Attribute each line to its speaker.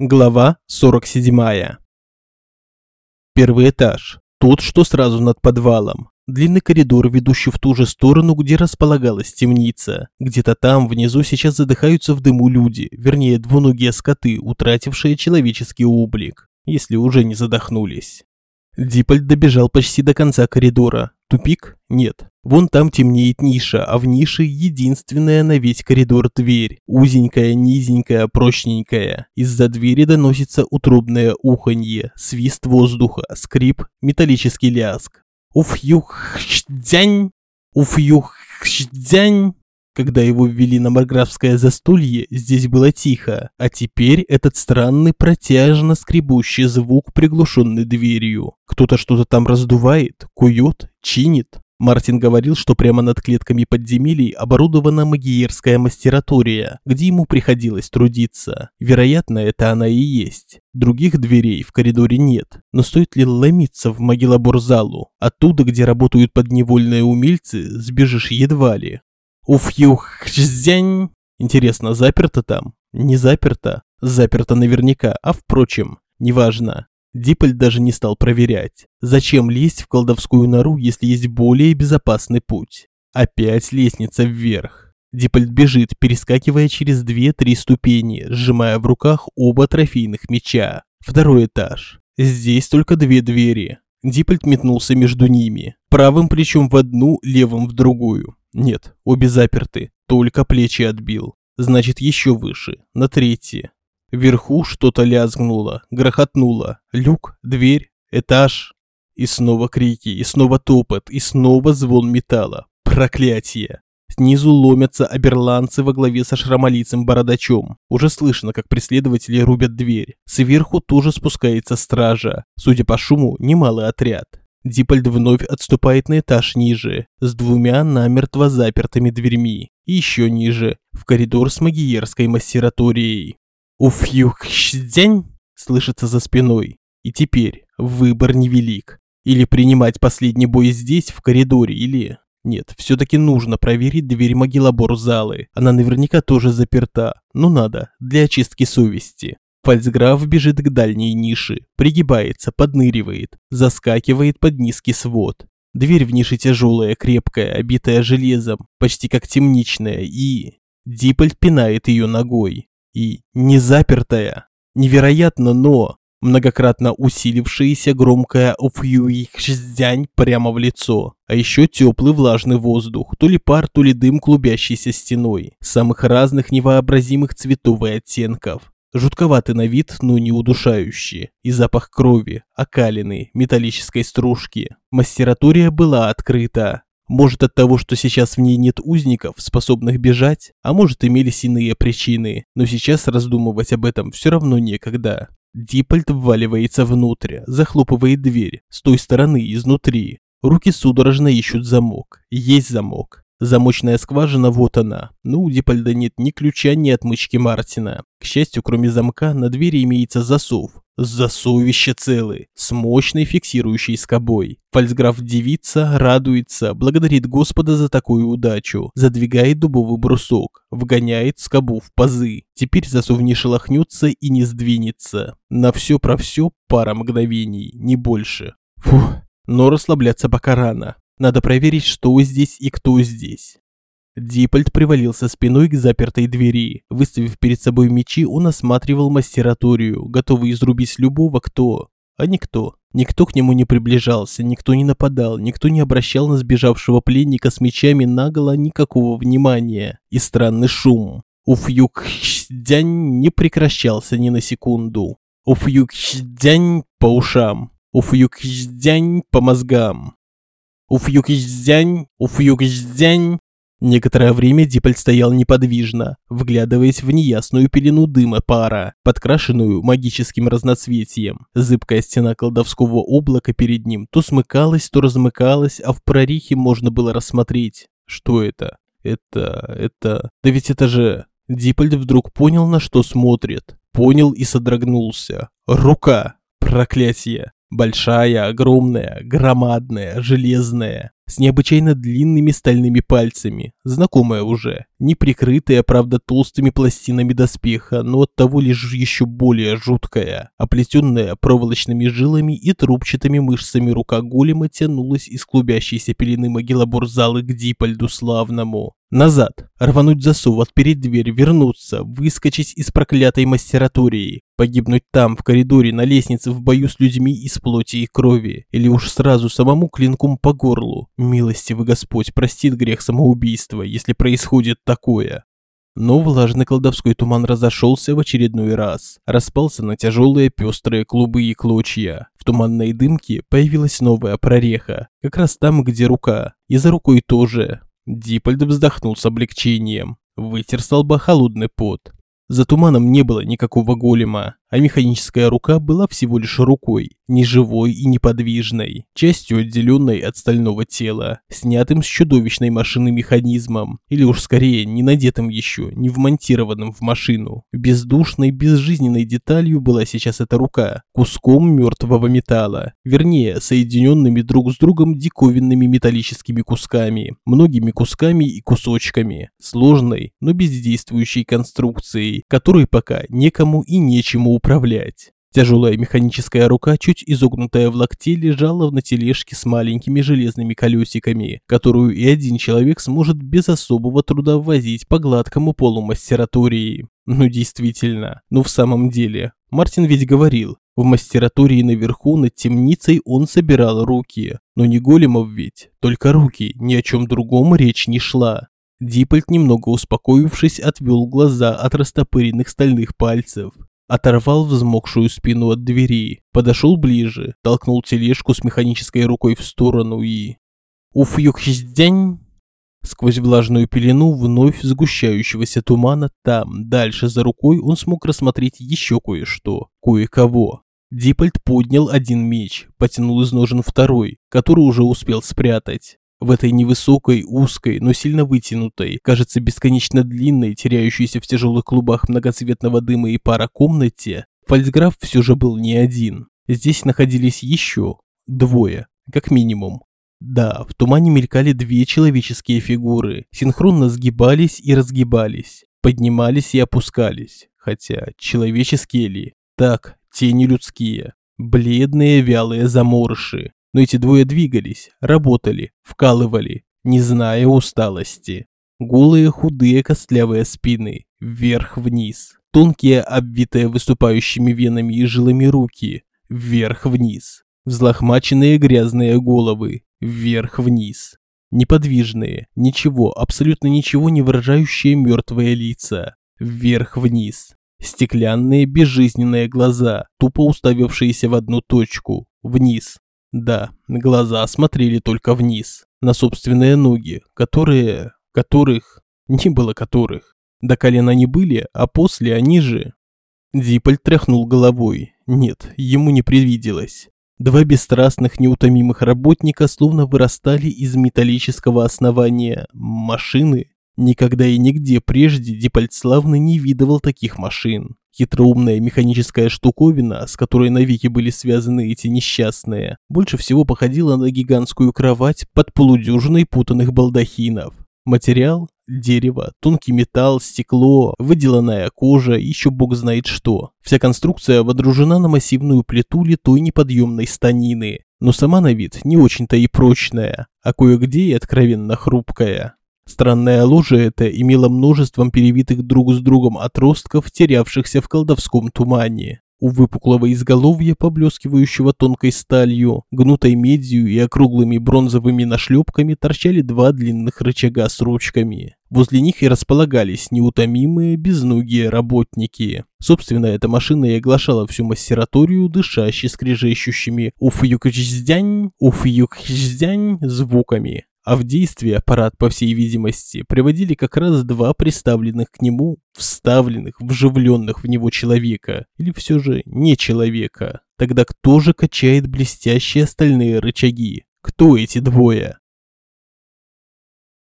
Speaker 1: Глава 47. Первый этаж. Тот, что сразу над подвалом. Длинный коридор, ведущий в ту же сторону, где располагалась темница. Где-то там, внизу, сейчас задыхаются в дыму люди, вернее, двуногие скоты, утратившие человеческий облик, если уже не задохнулись. Диппольд добежал почти до конца коридора. Тупик? Нет. Вон там темнеет ниша, а в нише единственная на весь коридор дверь. Узенькая, низенькая, прочненькая. Из-за двери доносится утробное уханье, свист воздуха, скрип, металлический лязг. Уф-юх-дзянь! Уф-юх-дзянь! Когда его ввели на марграфское застолье, здесь было тихо, а теперь этот странный протяжно скребущий звук, приглушенный дверью. Кто-то что-то там раздувает, кует, чинит. Мартин говорил, что прямо над клетками подземелий оборудована магиерская мастератория, где ему приходилось трудиться. Вероятно, это она и есть. Других дверей в коридоре нет, но стоит ли ломиться в могилобор-залу? Оттуда, где работают подневольные умельцы, сбежишь едва ли. Уф-юх-зянь. Интересно, заперто там? Не заперто. Заперто наверняка, а впрочем, неважно. Диполь даже не стал проверять. Зачем лезть в колдовскую нору, если есть более безопасный путь? Опять лестница вверх. Дипольд бежит, перескакивая через две-три ступени, сжимая в руках оба трофейных меча. Второй этаж. Здесь только две двери. Дипольд метнулся между ними. Правым плечом в одну, левым в другую. Нет, обе заперты, только плечи отбил. Значит, еще выше, на третье. Вверху что-то лязгнуло, грохотнуло. Люк, дверь, этаж. И снова крики, и снова топот, и снова звон металла. Проклятие! Снизу ломятся оберландцы во главе со шрамолицым бородачом. Уже слышно, как преследователи рубят дверь. Сверху тоже спускается стража. Судя по шуму, немалый отряд. Дипольд вновь отступает на этаж ниже, с двумя намертво запертыми дверьми. И еще ниже, в коридор с магиерской массераторией. «Уфьюхщдень!» слышится за спиной. И теперь выбор невелик. Или принимать последний бой здесь, в коридоре, или... Нет, все-таки нужно проверить дверь могилобор залы. Она наверняка тоже заперта. Ну надо, для очистки совести. Фальцграф бежит к дальней нише, пригибается, подныривает, заскакивает под низкий свод. Дверь в нише тяжелая, крепкая, обитая железом, почти как темничная, и... Диполь пинает ее ногой. И не запертая. Невероятно, но... Многократно усилившаяся громкая «Офьюихшздянь» прямо в лицо. А еще теплый влажный воздух, то ли пар, то ли дым, клубящийся стеной. Самых разных невообразимых цветов и оттенков. Жутковатый на вид, но не удушающий. И запах крови, окалины, металлической стружки. Мастературия была открыта. Может от того, что сейчас в ней нет узников, способных бежать, а может имелись иные причины, но сейчас раздумывать об этом все равно некогда. Дипольт вваливается внутрь, захлопывает дверь, с той стороны, изнутри. Руки судорожно ищут замок. Есть замок. Замочная скважина, вот она. Но у Дипольда нет ни ключа, ни отмычки Мартина. К счастью, кроме замка, на двери имеется засов. Засовище целый, с мощной фиксирующей скобой. Фальцграф девица, радуется, благодарит Господа за такую удачу, задвигает дубовый брусок, вгоняет скобу в пазы. Теперь засов не шелохнется и не сдвинется. На все про все пара мгновений, не больше. Фух, но расслабляться пока рано. Надо проверить, что здесь и кто здесь. Дипольд привалился спиной к запертой двери. Выставив перед собой мечи, он осматривал мастераторию, готовый изрубить любого, кто... А никто. Никто к нему не приближался, никто не нападал, никто не обращал на сбежавшего пленника с мечами наголо никакого внимания. И странный шум. Уфьюк-дянь не прекращался ни на секунду. Уфьюк-дянь по ушам. Уфьюк-дянь по мозгам. Уфьюк-дянь, уфьюк-дянь. Некоторое время Диполь стоял неподвижно, вглядываясь в неясную пелену дыма пара, подкрашенную магическим разноцветием. Зыбкая стена колдовского облака перед ним то смыкалась, то размыкалась, а в прорехе можно было рассмотреть. Что это? Это... это... Да ведь это же... Дипольд вдруг понял, на что смотрит. Понял и содрогнулся. Рука! Проклятие! Большая, огромная, громадная, железная. с необычайно длинными стальными пальцами, знакомая уже, не прикрытая, правда, толстыми пластинами доспеха, но оттого лишь еще более жуткая, оплетенная проволочными жилами и трубчатыми мышцами рука голема тянулась из клубящейся пелены могилобор-залы к Дипольду славному. Назад, рвануть засов, отпереть дверь, вернуться, выскочить из проклятой мастератории, погибнуть там, в коридоре, на лестнице, в бою с людьми из плоти и крови, или уж сразу самому клинком по горлу. Милостивый Господь простит грех самоубийства, если происходит такое. Но влажный колдовской туман разошелся в очередной раз, распался на тяжелые пестрые клубы и клочья. В туманной дымке появилась новая прореха, как раз там, где рука, и за рукой тоже. Дипольд вздохнул с облегчением, вытер с лба холодный пот. За туманом не было никакого голема, а механическая рука была всего лишь рукой, неживой и неподвижной, частью отделенной от стального тела, снятым с чудовищной машины механизмом, или уж скорее не надетым еще, не вмонтированным в машину. Бездушной, безжизненной деталью была сейчас эта рука, куском мертвого металла, вернее, соединенными друг с другом диковинными металлическими кусками, многими кусками и кусочками, сложной, но бездействующей конструкцией, которой пока некому и нечему управлять. Тяжелая механическая рука, чуть изогнутая в локте, лежала на тележке с маленькими железными колесиками, которую и один человек сможет без особого труда возить по гладкому полу мастератории. Ну действительно, ну в самом деле. Мартин ведь говорил, в мастератории наверху над темницей он собирал руки. Но не големов ведь, только руки, ни о чем другом речь не шла. Диппольт, немного успокоившись, отвел глаза от растопыренных стальных пальцев оторвал взмокшую спину от двери, подошел ближе, толкнул тележку с механической рукой в сторону и... Уф, юхиздянь! Сквозь влажную пелену вновь сгущающегося тумана там, дальше за рукой, он смог рассмотреть еще кое-что, кое-кого. Диппольт поднял один меч, потянул из ножен второй, который уже успел спрятать. В этой невысокой, узкой, но сильно вытянутой, кажется бесконечно длинной, теряющейся в тяжелых клубах многоцветного дыма и пара комнате, фальцграф все же был не один. Здесь находились еще двое, как минимум. Да, в тумане мелькали две человеческие фигуры, синхронно сгибались и разгибались, поднимались и опускались. Хотя, человеческие ли? Так, тени людские. Бледные вялые заморыши, но эти двое двигались, работали, вкалывали, не зная усталости. Голые, худые, костлявые спины, вверх-вниз. Тонкие, обвитые выступающими венами и жилами руки, вверх-вниз. Взлохмаченные грязные головы, вверх-вниз. Неподвижные, ничего, абсолютно ничего не выражающие мертвые лица, вверх-вниз. Стеклянные безжизненные глаза, тупо уставившиеся в одну точку, вниз. Да, глаза смотрели только вниз, на собственные ноги, которые... которых... не было которых. До колена не были, а после они же... Диполь тряхнул головой. Нет, ему не привиделось. Два бесстрастных, неутомимых работника словно вырастали из металлического основания машины. Никогда и нигде прежде Дипольцлавный не видывал таких машин. Хитроумная механическая штуковина, с которой навеки были связаны эти несчастные, больше всего походила на гигантскую кровать под полудюжиной путанных балдахинов. Материал – дерево, тонкий металл, стекло, выделанная кожа, еще бог знает что. Вся конструкция водружена на массивную плиту литой неподъемной станины, но сама на вид не очень-то и прочная, а кое-где и откровенно хрупкая. Странное ложе это имело множеством перевитых друг с другом отростков, терявшихся в колдовском тумане. У выпуклого изголовья, поблескивающего тонкой сталью, гнутой медью и округлыми бронзовыми нашлепками, торчали два длинных рычага с ручками. Возле них и располагались неутомимые, безногие работники. Собственно, эта машина и оглашала всю массераторию, дышащей скрежещущими уф-юк-чздянь, уф-юк-чздянь звуками а в действие аппарат, по всей видимости, приводили как раз два приставленных к нему, вставленных, вживленных в него человека, или все же не человека. Тогда кто же качает блестящие стальные рычаги? Кто эти двое?